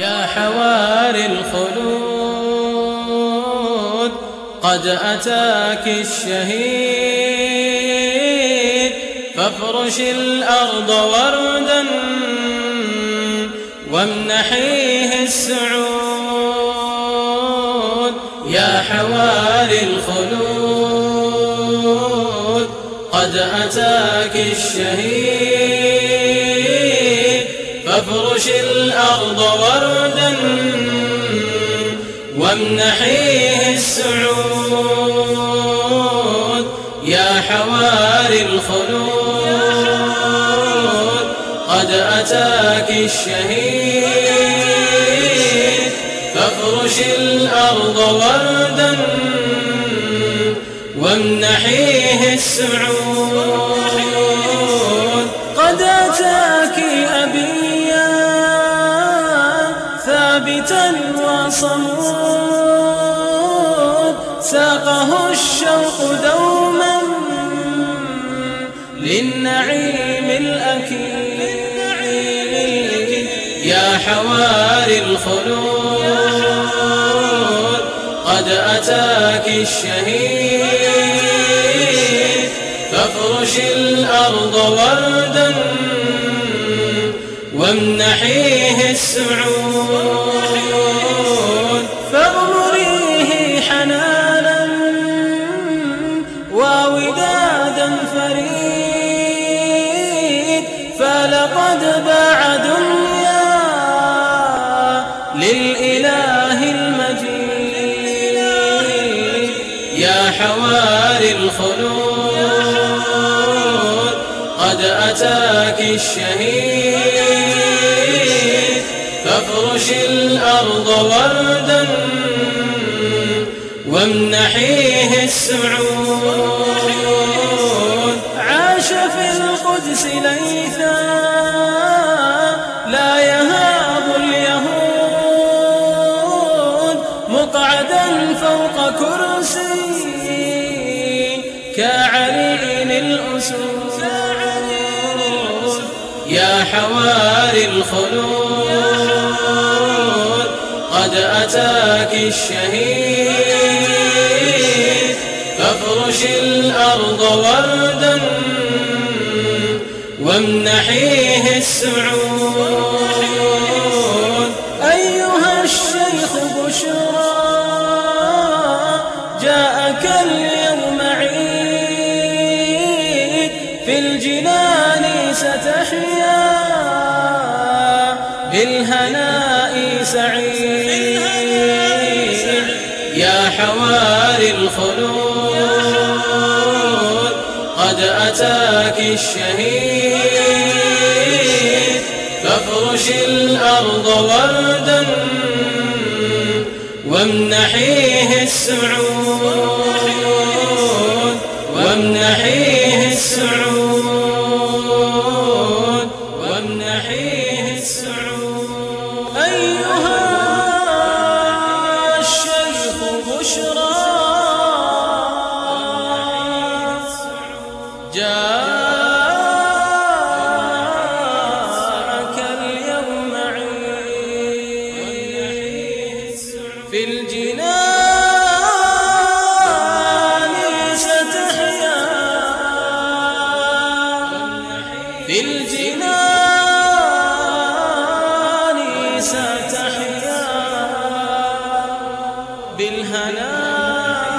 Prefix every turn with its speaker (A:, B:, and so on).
A: يا حواري الخلود قد أتاك الشهيد. فافرش الأرض وردا وامنحيه السعود. يا حواري الخلود قد أتاك الشهيد. فافرش الأرض وردا وامنحيه السعود يا حواري الخلود قد أتاك الشهيد فافرش الأرض وردا وامنحيه السعود
B: ثابتا وصمود ساقه الشوق دوما للنعيم الأكيد.
A: يا حواري الخلود قد أتاك الشهيد. فافرش الأرض وردا وامنحيه السعود.
B: فريد فلقد باع دنيا للإله المجيد.
A: يا حواري الخلود قد أتاك الشهيد. فافرش الأرض وردا وامنحيه السعود.
B: مقعدا فوق كرسي كعرين الأسود
A: يا حواري الخلود قد أتاك الشهيد فافرش الأرض وردا وامنحيه السعود.
B: أيها الشيخ بشرى في الجنان ستحيا بالهناء سعيد.
A: يا حواري الخلود قد أتاك الشهيد. فافرش الأرض وردا وامنحيه السعود.
B: بشرى جاءك اليوم عيد. في الجنان ستحيا. في الجنان Krishna